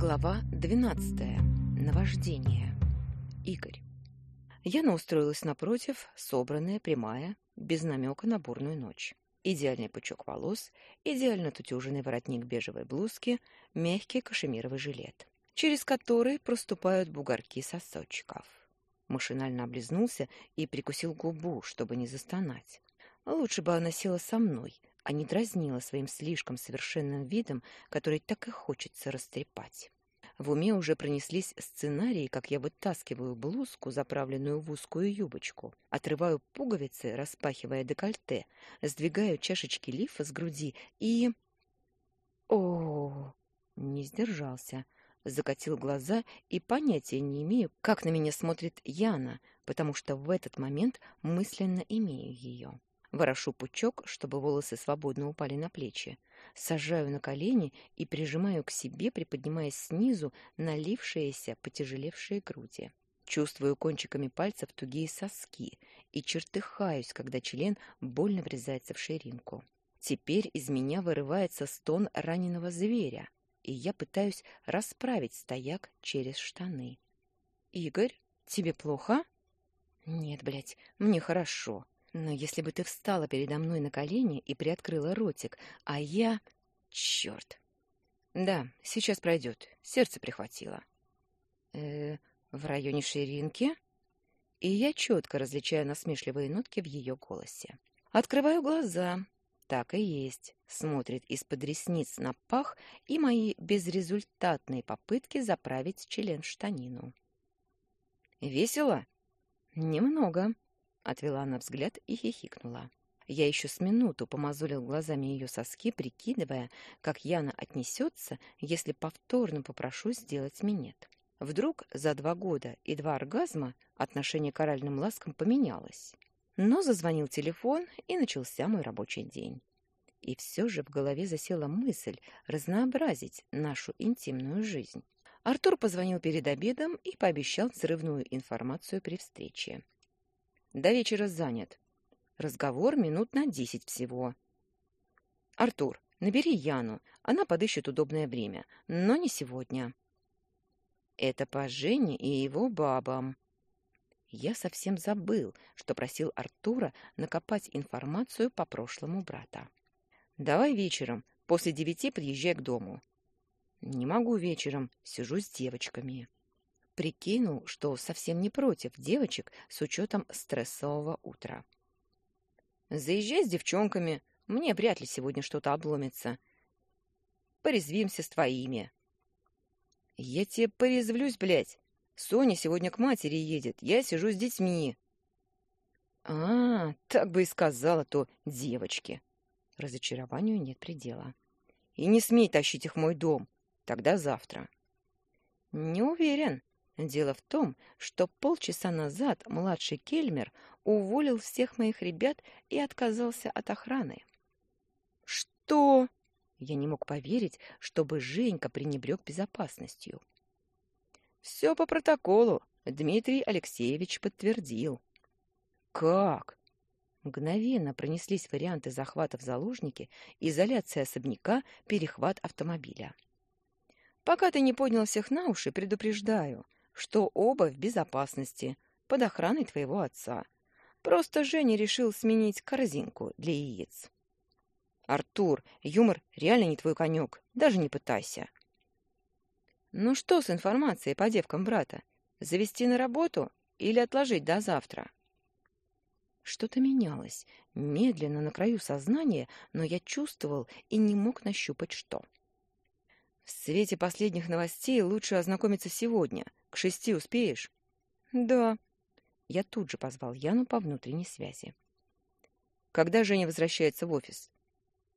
Глава 12. Наваждение. Игорь. Яна устроилась напротив, собранная, прямая, без намека на бурную ночь. Идеальный пучок волос, идеально тутюженный воротник бежевой блузки, мягкий кашемировый жилет, через который проступают бугорки сосочков. Машинально облизнулся и прикусил губу, чтобы не застонать. Лучше бы она села со мной, а не дразнила своим слишком совершенным видом, который так и хочется растрепать. В уме уже пронеслись сценарии, как я вытаскиваю блузку, заправленную в узкую юбочку, отрываю пуговицы, распахивая декольте, сдвигаю чашечки лифа с груди и... О, не сдержался, закатил глаза и понятия не имею, как на меня смотрит Яна, потому что в этот момент мысленно имею ее. Ворошу пучок, чтобы волосы свободно упали на плечи. Сажаю на колени и прижимаю к себе, приподнимаясь снизу налившиеся, потяжелевшие груди. Чувствую кончиками пальцев тугие соски и чертыхаюсь, когда член больно врезается в ширинку. Теперь из меня вырывается стон раненого зверя, и я пытаюсь расправить стояк через штаны. «Игорь, тебе плохо?» «Нет, блядь, мне хорошо. Но если бы ты встала передо мной на колени и приоткрыла ротик, а я... Черт! Да, сейчас пройдет. Сердце прихватило. Э, в районе ширинки? И я четко различаю насмешливые нотки в ее голосе. Открываю глаза. Так и есть. Смотрит из-под ресниц на пах и мои безрезультатные попытки заправить член в штанину. Весело? Немного. Отвела она взгляд и хихикнула. Я еще с минуту помазулил глазами ее соски, прикидывая, как Яна отнесется, если повторно попрошу сделать минет. Вдруг за два года и два оргазма отношение к оральным ласкам поменялось. Но зазвонил телефон, и начался мой рабочий день. И все же в голове засела мысль разнообразить нашу интимную жизнь. Артур позвонил перед обедом и пообещал взрывную информацию при встрече. До вечера занят. Разговор минут на десять всего. Артур, набери Яну, она подыщет удобное время, но не сегодня. Это по Жене и его бабам. Я совсем забыл, что просил Артура накопать информацию по прошлому брата. Давай вечером, после девяти подъезжай к дому. Не могу вечером, сижу с девочками прикинул, что совсем не против девочек с учетом стрессового утра. «Заезжай с девчонками, мне вряд ли сегодня что-то обломится. Порезвимся с твоими». «Я тебе порезвлюсь, блядь. Соня сегодня к матери едет, я сижу с детьми». «А, так бы и сказала то девочки». Разочарованию нет предела. «И не смей тащить их в мой дом. Тогда завтра». «Не уверен. Дело в том, что полчаса назад младший Кельмер уволил всех моих ребят и отказался от охраны. Что? Я не мог поверить, чтобы Женька пренебрег безопасностью. Все по протоколу. Дмитрий Алексеевич подтвердил. Как? Мгновенно пронеслись варианты захвата в заложники, изоляция особняка, перехват автомобиля. Пока ты не поднял всех на уши, предупреждаю — что оба в безопасности, под охраной твоего отца. Просто Женя решил сменить корзинку для яиц. Артур, юмор реально не твой конек, даже не пытайся. Ну что с информацией по девкам брата? Завести на работу или отложить до завтра? Что-то менялось, медленно на краю сознания, но я чувствовал и не мог нащупать что. В свете последних новостей лучше ознакомиться сегодня — к шести успеешь? Да. Я тут же позвал Яну по внутренней связи. Когда Женя возвращается в офис?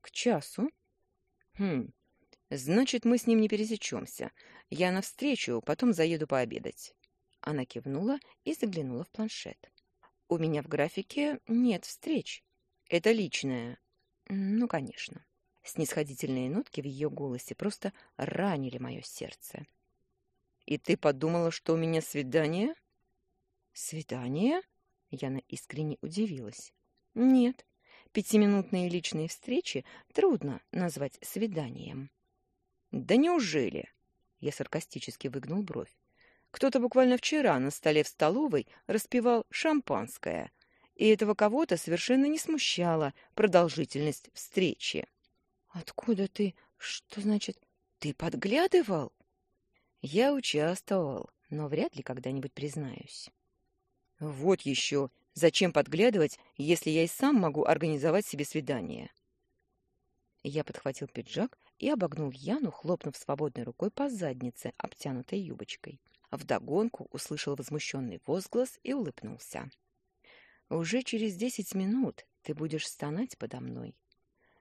К часу. Хм. Значит, мы с ним не пересечемся. Я навстречу, потом заеду пообедать. Она кивнула и заглянула в планшет. У меня в графике нет встреч. Это личное. Ну, конечно. Снисходительные нотки в ее голосе просто ранили мое сердце. И ты подумала, что у меня свидание? Свидание? Яна искренне удивилась. Нет, пятиминутные личные встречи трудно назвать свиданием. Да неужели? Я саркастически выгнул бровь. Кто-то буквально вчера на столе в столовой распивал шампанское, и этого кого-то совершенно не смущала продолжительность встречи. «Откуда ты? Что значит? Ты подглядывал?» «Я участвовал, но вряд ли когда-нибудь признаюсь». «Вот еще! Зачем подглядывать, если я и сам могу организовать себе свидание?» Я подхватил пиджак и обогнул Яну, хлопнув свободной рукой по заднице, обтянутой юбочкой. Вдогонку услышал возмущенный возглас и улыбнулся. «Уже через десять минут ты будешь стонать подо мной».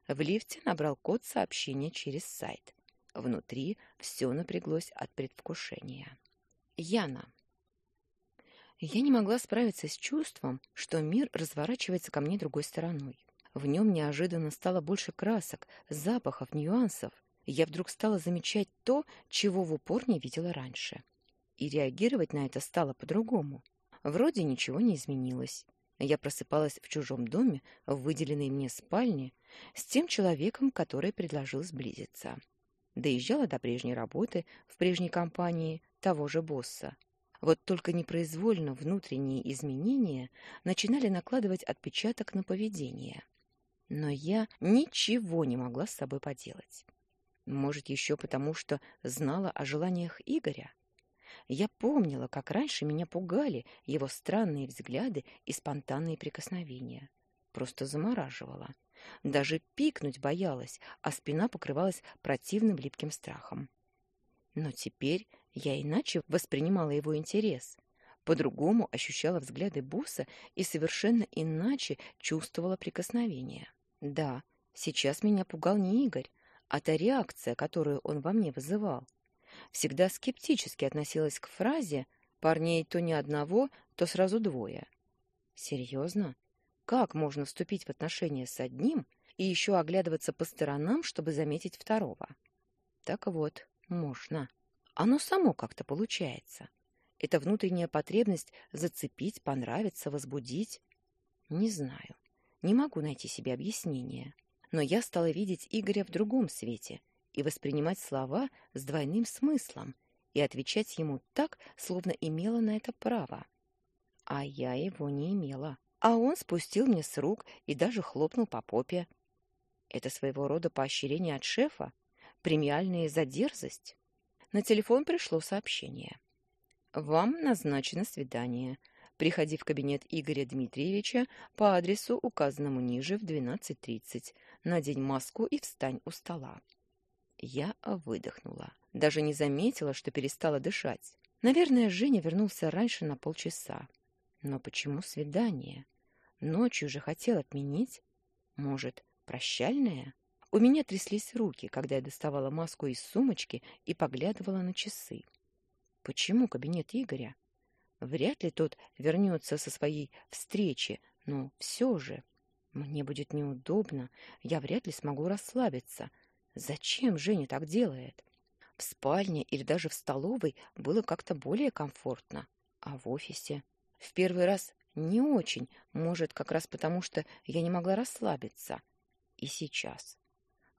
В лифте набрал код сообщения через сайт. Внутри все напряглось от предвкушения. Яна. Я не могла справиться с чувством, что мир разворачивается ко мне другой стороной. В нем неожиданно стало больше красок, запахов, нюансов. Я вдруг стала замечать то, чего в упор не видела раньше. И реагировать на это стало по-другому. Вроде ничего не изменилось. Я просыпалась в чужом доме, в выделенной мне спальне, с тем человеком, который предложил сблизиться. Доезжала до прежней работы в прежней компании того же босса. Вот только непроизвольно внутренние изменения начинали накладывать отпечаток на поведение. Но я ничего не могла с собой поделать. Может, еще потому, что знала о желаниях Игоря? Я помнила, как раньше меня пугали его странные взгляды и спонтанные прикосновения. Просто замораживала. Даже пикнуть боялась, а спина покрывалась противным липким страхом. Но теперь я иначе воспринимала его интерес, по-другому ощущала взгляды босса и совершенно иначе чувствовала прикосновение. Да, сейчас меня пугал не Игорь, а та реакция, которую он во мне вызывал. Всегда скептически относилась к фразе «парней то не одного, то сразу двое». Серьезно? Как можно вступить в отношения с одним и еще оглядываться по сторонам, чтобы заметить второго? Так вот, можно. Оно само как-то получается. Это внутренняя потребность зацепить, понравиться, возбудить. Не знаю. Не могу найти себе объяснения. Но я стала видеть Игоря в другом свете и воспринимать слова с двойным смыслом и отвечать ему так, словно имела на это право. А я его не имела. А он спустил мне с рук и даже хлопнул по попе. Это своего рода поощрение от шефа? Премиальные за дерзость? На телефон пришло сообщение. «Вам назначено свидание. Приходи в кабинет Игоря Дмитриевича по адресу, указанному ниже, в 12.30. Надень маску и встань у стола». Я выдохнула. Даже не заметила, что перестала дышать. Наверное, Женя вернулся раньше на полчаса. Но почему свидание? Ночью же хотел отменить. Может, прощальное? У меня тряслись руки, когда я доставала маску из сумочки и поглядывала на часы. Почему кабинет Игоря? Вряд ли тот вернется со своей встречи, но все же мне будет неудобно, я вряд ли смогу расслабиться. Зачем Женя так делает? В спальне или даже в столовой было как-то более комфортно, а в офисе в первый раз не очень, может, как раз потому, что я не могла расслабиться. И сейчас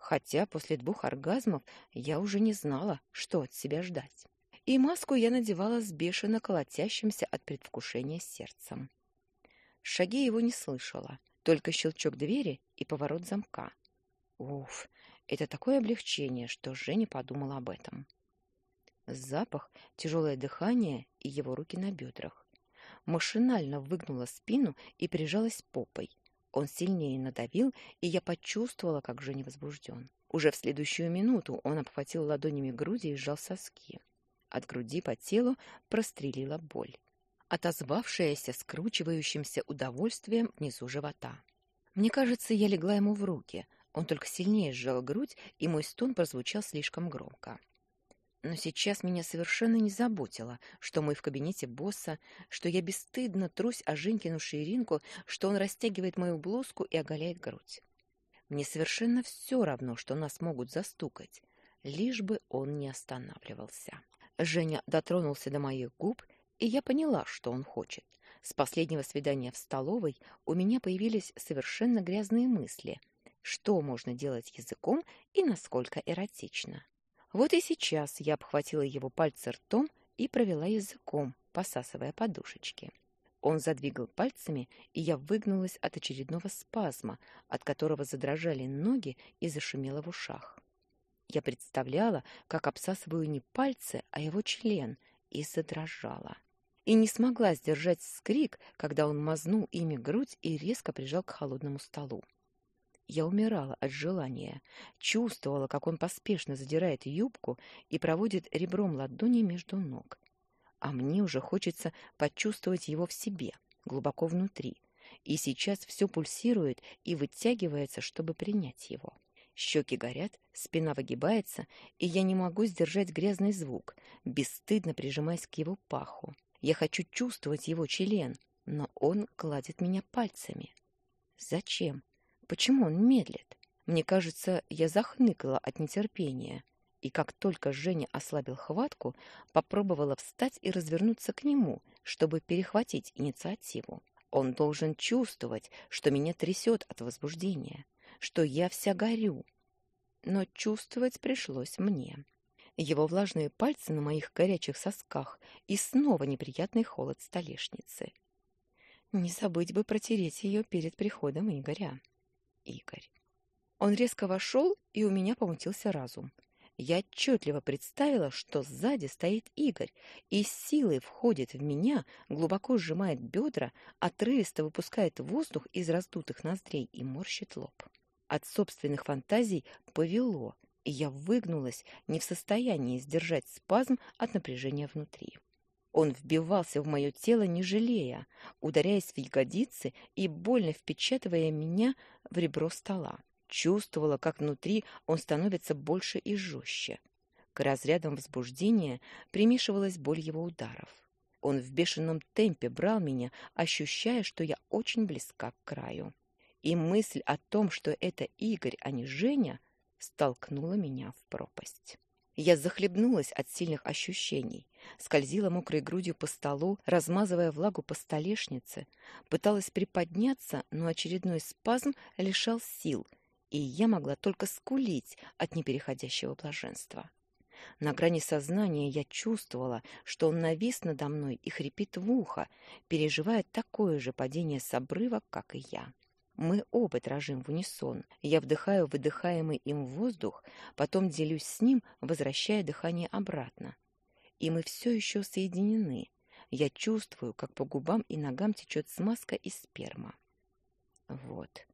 хотя после двух оргазмов я уже не знала, что от себя ждать. И маску я надевала с бешено колотящимся от предвкушения сердцем. Шаги его не слышала, только щелчок двери и поворот замка. Уф, это такое облегчение, что Женя подумала об этом. Запах, тяжелое дыхание и его руки на бедрах. Машинально выгнула спину и прижалась попой, он сильнее надавил, и я почувствовала, как Женя возбужден. Уже в следующую минуту он обхватил ладонями груди и сжал соски. От груди по телу прострелила боль, отозвавшаяся скручивающимся удовольствием внизу живота. Мне кажется, я легла ему в руки. Он только сильнее сжал грудь, и мой стон прозвучал слишком громко. Но сейчас меня совершенно не заботило, что мы в кабинете босса, что я бесстыдно трусь о Женькину ширинку, что он растягивает мою блузку и оголяет грудь. Мне совершенно все равно, что нас могут застукать, лишь бы он не останавливался. Женя дотронулся до моих губ, и я поняла, что он хочет. С последнего свидания в столовой у меня появились совершенно грязные мысли. Что можно делать языком и насколько эротично? Вот и сейчас я обхватила его пальцы ртом и провела языком, посасывая подушечки. Он задвигал пальцами, и я выгнулась от очередного спазма, от которого задрожали ноги и зашумело в ушах. Я представляла, как обсасываю не пальцы, а его член, и задрожала. И не смогла сдержать скрик, когда он мазнул ими грудь и резко прижал к холодному столу. Я умирала от желания, чувствовала, как он поспешно задирает юбку и проводит ребром ладони между ног. А мне уже хочется почувствовать его в себе, глубоко внутри. И сейчас все пульсирует и вытягивается, чтобы принять его. Щеки горят, спина выгибается, и я не могу сдержать грязный звук, бесстыдно прижимаясь к его паху. Я хочу чувствовать его член, но он гладит меня пальцами. Зачем? Почему он медлит? Мне кажется, я захныкала от нетерпения. И как только Женя ослабил хватку, попробовала встать и развернуться к нему, чтобы перехватить инициативу. Он должен чувствовать, что меня трясет от возбуждения, что я вся горю. Но чувствовать пришлось мне. Его влажные пальцы на моих горячих сосках и снова неприятный холод столешницы. Не забыть бы протереть ее перед приходом Игоря. Игорь. Он резко вошел, и у меня помутился разум. Я отчетливо представила, что сзади стоит Игорь и с силой входит в меня, глубоко сжимает бедра, отрывисто выпускает воздух из раздутых ноздрей и морщит лоб. От собственных фантазий повело, и я выгнулась, не в состоянии сдержать спазм от напряжения внутри. Он вбивался в мое тело, не жалея, ударяясь в ягодицы и больно впечатывая меня в ребро стола. Чувствовала, как внутри он становится больше и жестче. К разрядам возбуждения примешивалась боль его ударов. Он в бешеном темпе брал меня, ощущая, что я очень близка к краю. И мысль о том, что это Игорь, а не Женя, столкнула меня в пропасть. Я захлебнулась от сильных ощущений, скользила мокрой грудью по столу, размазывая влагу по столешнице, пыталась приподняться, но очередной спазм лишал сил, и я могла только скулить от непереходящего блаженства. На грани сознания я чувствовала, что он навис надо мной и хрипит в ухо, переживая такое же падение с обрыва, как и я. Мы оба дрожим в унисон. Я вдыхаю выдыхаемый им воздух, потом делюсь с ним, возвращая дыхание обратно. И мы все еще соединены. Я чувствую, как по губам и ногам течет смазка и сперма. Вот.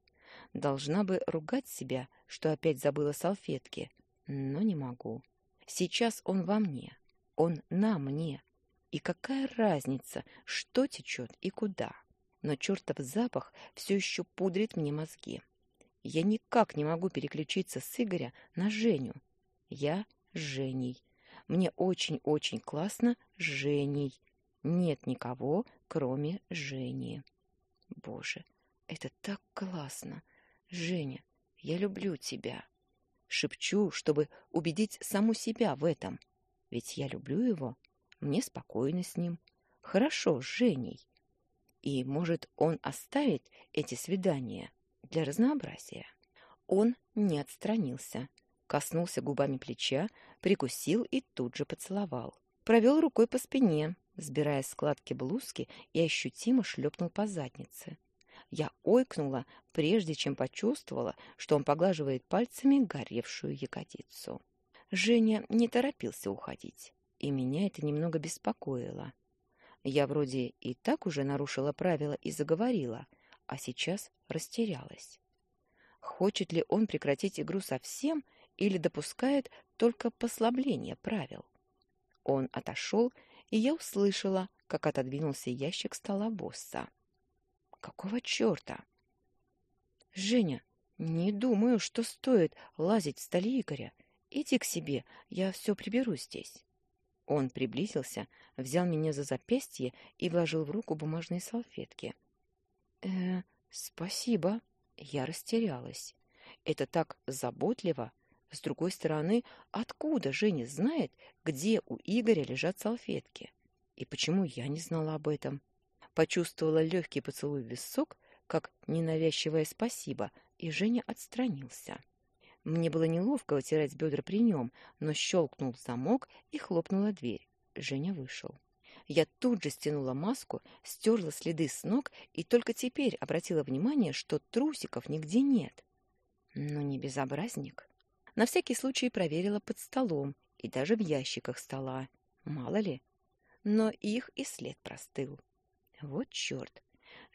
Должна бы ругать себя, что опять забыла салфетки, но не могу. Сейчас он во мне, он на мне. И какая разница, что течет и куда? но чертов запах все еще пудрит мне мозги. Я никак не могу переключиться с Игоря на Женю. Я Женей. Мне очень-очень классно с Женей. Нет никого, кроме Жени. Боже, это так классно. Женя, я люблю тебя. Шепчу, чтобы убедить саму себя в этом. Ведь я люблю его. Мне спокойно с ним. Хорошо с Женей. И, может, он оставит эти свидания для разнообразия? Он не отстранился, коснулся губами плеча, прикусил и тут же поцеловал. Провел рукой по спине, сбирая складки блузки и ощутимо шлепнул по заднице. Я ойкнула, прежде чем почувствовала, что он поглаживает пальцами горевшую ягодицу. Женя не торопился уходить, и меня это немного беспокоило. Я вроде и так уже нарушила правила и заговорила, а сейчас растерялась. Хочет ли он прекратить игру совсем или допускает только послабление правил? Он отошел, и я услышала, как отодвинулся ящик стола босса. Какого черта? Женя, не думаю, что стоит лазить в столе Игоря. Иди к себе, я все приберу здесь. Он приблизился, взял меня за запястье и вложил в руку бумажные салфетки. «Э, спасибо». Я растерялась. Это так заботливо. С другой стороны, откуда Женя знает, где у Игоря лежат салфетки? И почему я не знала об этом? Почувствовала легкий поцелуй в висок, как ненавязчивое спасибо, и Женя отстранился. Мне было неловко вытирать бедра при нем, но щелкнул замок и хлопнула дверь. Женя вышел. Я тут же стянула маску, стерла следы с ног и только теперь обратила внимание, что трусиков нигде нет. Но не безобразник. На всякий случай проверила под столом и даже в ящиках стола. Мало ли. Но их и след простыл. Вот черт.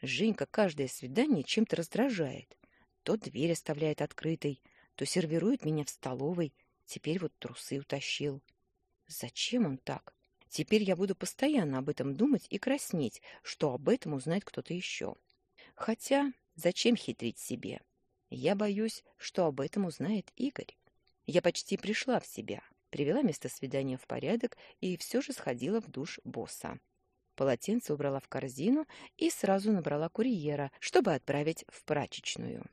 Женька каждое свидание чем-то раздражает. То дверь оставляет открытой, то сервирует меня в столовой, теперь вот трусы утащил. Зачем он так? Теперь я буду постоянно об этом думать и краснеть, что об этом узнает кто-то еще. Хотя зачем хитрить себе? Я боюсь, что об этом узнает Игорь. Я почти пришла в себя, привела место свидания в порядок и все же сходила в душ босса. Полотенце убрала в корзину и сразу набрала курьера, чтобы отправить в прачечную.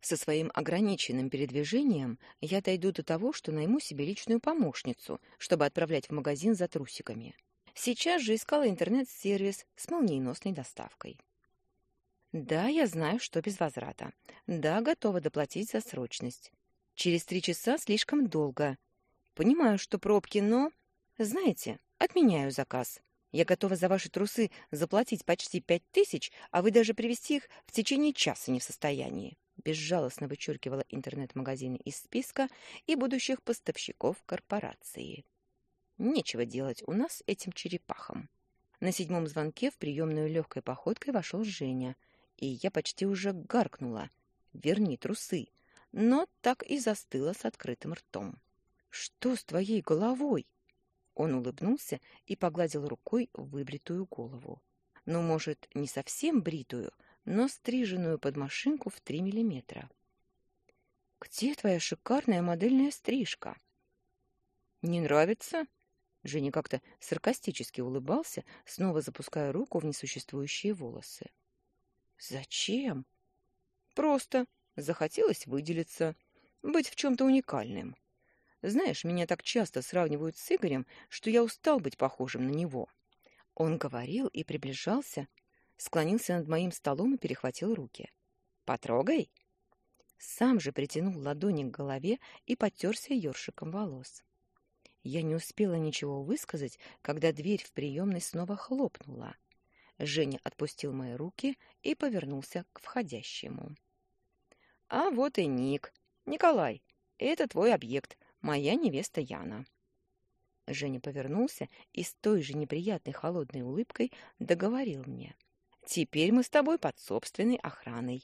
Со своим ограниченным передвижением я дойду до того, что найму себе личную помощницу, чтобы отправлять в магазин за трусиками. Сейчас же искала интернет-сервис с молниеносной доставкой. Да, я знаю, что без возврата. Да, готова доплатить за срочность. Через три часа слишком долго. Понимаю, что пробки, но... Знаете, отменяю заказ. Я готова за ваши трусы заплатить почти пять тысяч, а вы даже привезти их в течение часа не в состоянии безжалостно вычеркивала интернет-магазины из списка и будущих поставщиков корпорации. Нечего делать у нас этим черепахам. На седьмом звонке в приемную легкой походкой вошел Женя, и я почти уже гаркнула «Верни трусы!», но так и застыла с открытым ртом. «Что с твоей головой?» Он улыбнулся и погладил рукой выбритую голову. Ну, может, не совсем бритую, но стриженную под машинку в три миллиметра. «Где твоя шикарная модельная стрижка?» «Не нравится?» Женя как-то саркастически улыбался, снова запуская руку в несуществующие волосы. «Зачем?» «Просто. Захотелось выделиться, быть в чем-то уникальным. Знаешь, меня так часто сравнивают с Игорем, что я устал быть похожим на него». Он говорил и приближался, склонился над моим столом и перехватил руки. «Потрогай!» Сам же притянул ладони к голове и потерся ёршиком волос. Я не успела ничего высказать, когда дверь в приемной снова хлопнула. Женя отпустил мои руки и повернулся к входящему. «А вот и Ник. Николай, это твой объект, моя невеста Яна». Женя повернулся и с той же неприятной холодной улыбкой договорил мне. — Теперь мы с тобой под собственной охраной.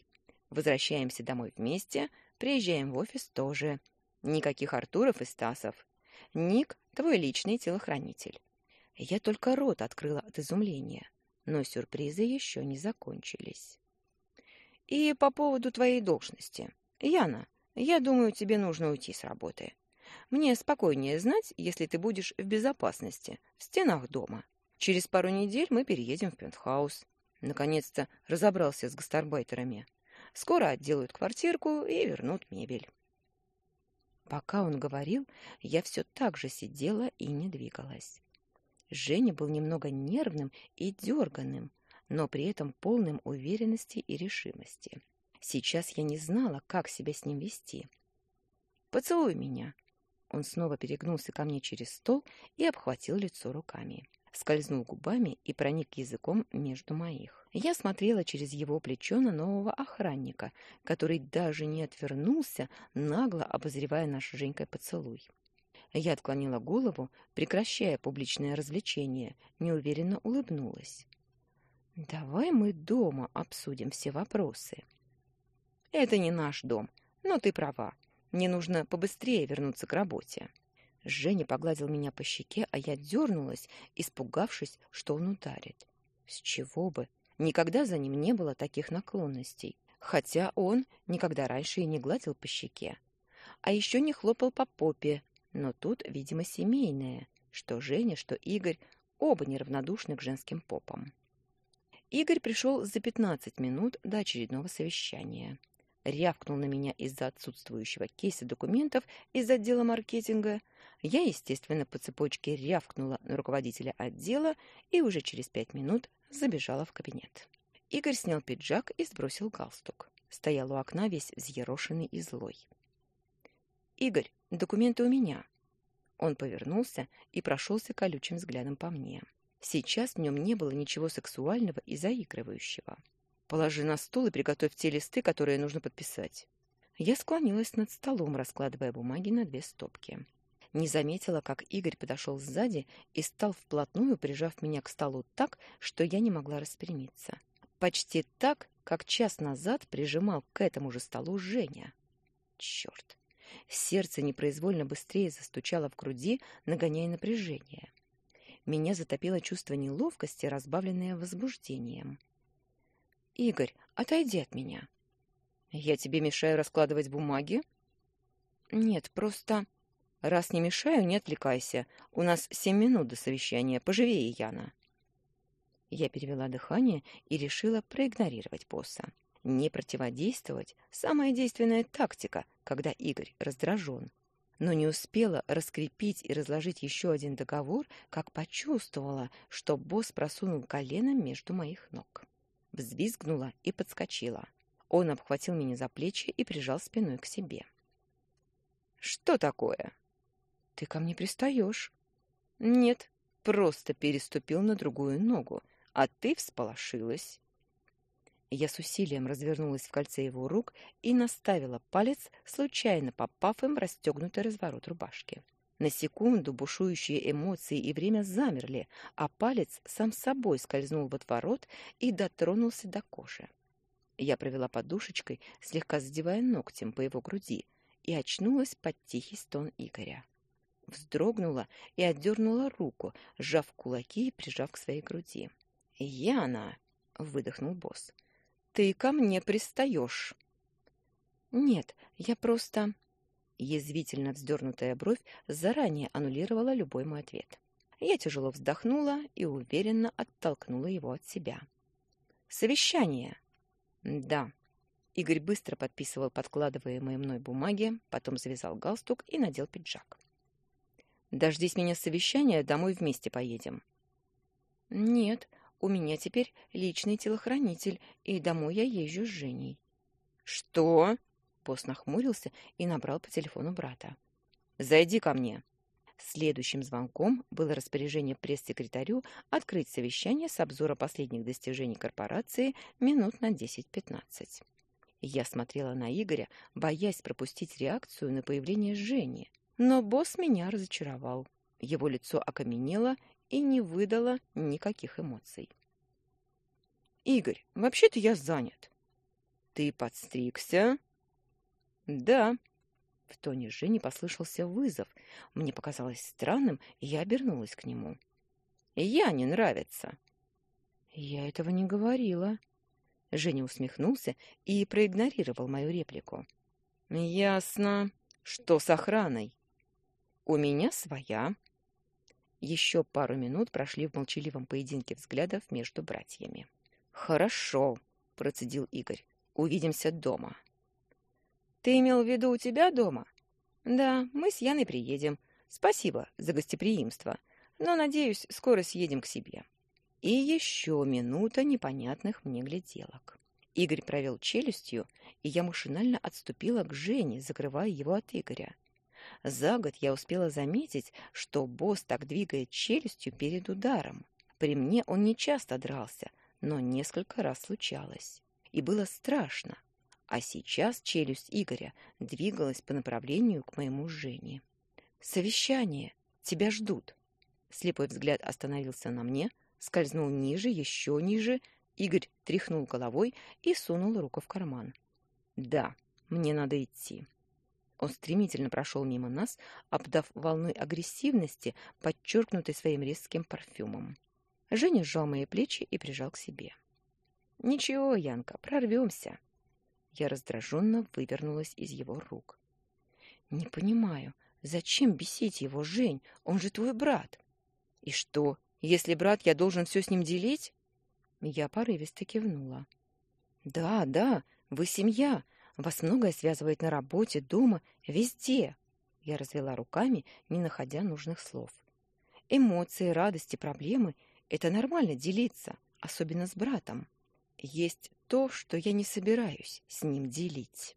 Возвращаемся домой вместе, приезжаем в офис тоже. Никаких Артуров и Стасов. Ник — твой личный телохранитель. Я только рот открыла от изумления, но сюрпризы еще не закончились. И по поводу твоей должности. Яна, я думаю, тебе нужно уйти с работы. Мне спокойнее знать, если ты будешь в безопасности, в стенах дома. Через пару недель мы переедем в пентхаус. Наконец-то разобрался с гастарбайтерами. Скоро отделают квартирку и вернут мебель. Пока он говорил, я все так же сидела и не двигалась. Женя был немного нервным и дерганным, но при этом полным уверенности и решимости. Сейчас я не знала, как себя с ним вести. «Поцелуй меня!» Он снова перегнулся ко мне через стол и обхватил лицо руками скользнул губами и проник языком между моих. Я смотрела через его плечо на нового охранника, который даже не отвернулся, нагло обозревая наш Женькой поцелуй. Я отклонила голову, прекращая публичное развлечение, неуверенно улыбнулась. «Давай мы дома обсудим все вопросы». «Это не наш дом, но ты права. Мне нужно побыстрее вернуться к работе». Женя погладил меня по щеке, а я дернулась, испугавшись, что он ударит. С чего бы? Никогда за ним не было таких наклонностей. Хотя он никогда раньше и не гладил по щеке. А еще не хлопал по попе. Но тут, видимо, семейное, что Женя, что Игорь оба неравнодушны к женским попам. Игорь пришел за пятнадцать минут до очередного совещания. Рявкнул на меня из-за отсутствующего кейса документов из отдела маркетинга – я, естественно, по цепочке рявкнула на руководителя отдела и уже через пять минут забежала в кабинет. Игорь снял пиджак и сбросил галстук. Стоял у окна весь взъерошенный и злой. «Игорь, документы у меня». Он повернулся и прошелся колючим взглядом по мне. Сейчас в нем не было ничего сексуального и заигрывающего. «Положи на стол и приготовь те листы, которые нужно подписать». Я склонилась над столом, раскладывая бумаги на две стопки. Не заметила, как Игорь подошел сзади и стал вплотную, прижав меня к столу так, что я не могла распрямиться. Почти так, как час назад прижимал к этому же столу Женя. Черт! Сердце непроизвольно быстрее застучало в груди, нагоняя напряжение. Меня затопило чувство неловкости, разбавленное возбуждением. «Игорь, отойди от меня!» «Я тебе мешаю раскладывать бумаги?» «Нет, просто...» «Раз не мешаю, не отвлекайся. У нас семь минут до совещания. Поживее, Яна». Я перевела дыхание и решила проигнорировать босса. Не противодействовать – самая действенная тактика, когда Игорь раздражен. Но не успела раскрепить и разложить еще один договор, как почувствовала, что босс просунул колено между моих ног. Взвизгнула и подскочила. Он обхватил меня за плечи и прижал спиной к себе. «Что такое?» «Ты ко мне пристаешь?» «Нет, просто переступил на другую ногу, а ты всполошилась». Я с усилием развернулась в кольце его рук и наставила палец, случайно попав им в расстегнутый разворот рубашки. На секунду бушующие эмоции и время замерли, а палец сам собой скользнул в отворот и дотронулся до кожи. Я провела подушечкой, слегка задевая ногтем по его груди, и очнулась под тихий стон Игоря. Вздрогнула и отдернула руку, сжав кулаки и прижав к своей груди. «Яна!» — выдохнул босс. «Ты ко мне пристаешь!» «Нет, я просто...» Язвительно вздернутая бровь заранее аннулировала любой мой ответ. Я тяжело вздохнула и уверенно оттолкнула его от себя. «Совещание!» Да. Игорь быстро подписывал подкладываемые мной бумаги, потом завязал галстук и надел пиджак. Дождись меня совещания, домой вместе поедем. Нет, у меня теперь личный телохранитель, и домой я езжу с Женей. Что? Босс нахмурился и набрал по телефону брата. Зайди ко мне. Следующим звонком было распоряжение пресс-секретарю открыть совещание с обзора последних достижений корпорации минут на 10-15. Я смотрела на Игоря, боясь пропустить реакцию на появление Жени. Но босс меня разочаровал. Его лицо окаменело и не выдало никаких эмоций. «Игорь, вообще-то я занят». «Ты подстригся?» «Да», в тоне Жени послышался вызов. Мне показалось странным, и я обернулась к нему. «Я не нравится». «Я этого не говорила». Женя усмехнулся и проигнорировал мою реплику. «Ясно. Что с охраной?» «У меня своя». Еще пару минут прошли в молчаливом поединке взглядов между братьями. «Хорошо», — процедил Игорь. «Увидимся дома». Ты имел в виду у тебя дома? Да, мы с Яной приедем. Спасибо за гостеприимство. Но, надеюсь, скоро съедем к себе. И еще минута непонятных мне гляделок. Игорь провел челюстью, и я машинально отступила к Жене, закрывая его от Игоря. За год я успела заметить, что босс так двигает челюстью перед ударом. При мне он не часто дрался, но несколько раз случалось. И было страшно. А сейчас челюсть Игоря двигалась по направлению к моему Жене. «Совещание! Тебя ждут!» Слепой взгляд остановился на мне, скользнул ниже, еще ниже. Игорь тряхнул головой и сунул руку в карман. «Да, мне надо идти». Он стремительно прошел мимо нас, обдав волной агрессивности, подчеркнутой своим резким парфюмом. Женя сжал мои плечи и прижал к себе. «Ничего, Янка, прорвемся». Я раздраженно вывернулась из его рук. «Не понимаю, зачем бесить его, Жень? Он же твой брат!» «И что, если брат, я должен все с ним делить?» Я порывисто кивнула. «Да, да, вы семья. Вас многое связывает на работе, дома, везде». Я развела руками, не находя нужных слов. «Эмоции, радости, проблемы — это нормально делиться, особенно с братом. Есть то, что я не собираюсь с ним делить.